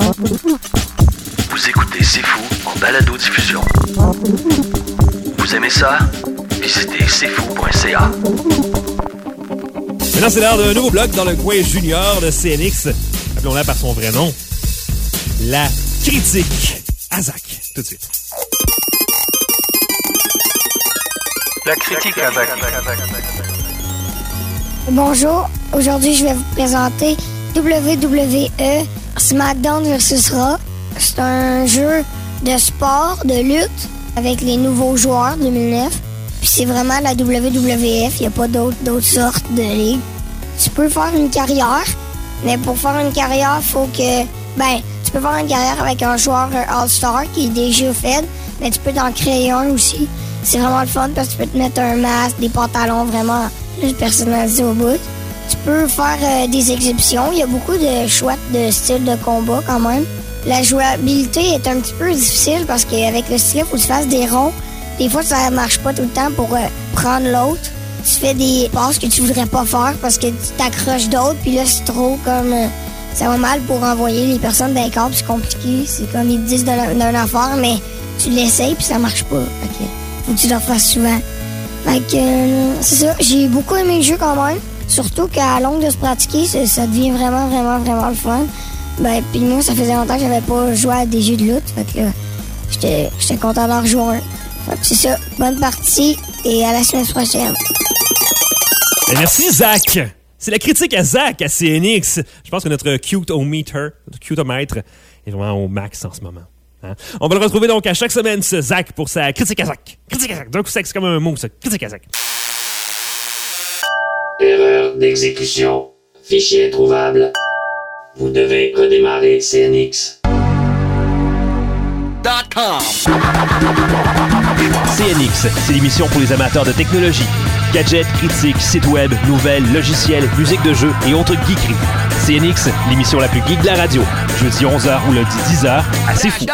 Vous écoutez C'est Fou en balado-diffusion. Vous aimez ça? Visitez cfou.ca. Maintenant, c'est l'heure d'un nouveau blog dans le coin junior de CNX. Appelons-la par son vrai nom. La critique. Azak, tout de suite. La critique à Zach. Bonjour, aujourd'hui je vais vous présenter WWE SmackDown vs Raw. C'est un jeu de sport, de lutte, avec les nouveaux joueurs 2009. Puis c'est vraiment la WWF, il n'y a pas d'autres sortes de ligues. Tu peux faire une carrière, mais pour faire une carrière, faut que... Ben, tu peux faire une carrière avec un joueur All-Star qui est déjà fait, mais tu peux t'en créer un aussi. C'est vraiment le fun parce que tu peux te mettre un masque, des pantalons vraiment personnalisés au bout. Tu peux faire euh, des exhibitions. Il y a beaucoup de choix de styles de combat quand même. La jouabilité est un petit peu difficile parce qu'avec le stylet, il faut que tu fasses des ronds. Des fois, ça marche pas tout le temps pour euh, prendre l'autre. Tu fais des passes que tu voudrais pas faire parce que tu t'accroches d'autres, puis là, c'est trop comme... euh, ça va mal pour envoyer les personnes d'un câble, c'est compliqué. C'est comme ils disent d'un affaire, mais tu l'essayes, puis ça marche pas. Fait que faut que tu le fasses souvent. Fait que, c'est ça. J'ai beaucoup aimé le jeu quand même. Surtout qu'à longue de se pratiquer, ça, ça devient vraiment, vraiment, vraiment le fun. Ben, puis moi, ça faisait longtemps que j'avais pas joué à des jeux de lutte. Fait que là, j'étais j'étais content d'en rejouer un. Fait que c'est ça. Bonne partie et à la semaine prochaine. Et merci, Zach. C'est la critique à Zach, à CNX. Je pense que notre cute-o-meter, notre cute-o-mètre est vraiment au max en ce moment. Hein? On va le retrouver donc à chaque semaine, ce Zach, pour sa critique à Zach. Critique à Zach. Donc, c'est comme un mot, ça. Critique à Zach. Erreur d'exécution. Fichier trouvable. Vous devez redémarrer CNX. CNX, c'est l'émission pour les amateurs de technologie. Gadgets, critiques, sites web, nouvelles, logiciels, musique de jeu et autres geekeries. CNX, l'émission la plus geek de la radio. Jeudi 11h ou lundi 10h, à C'est fou.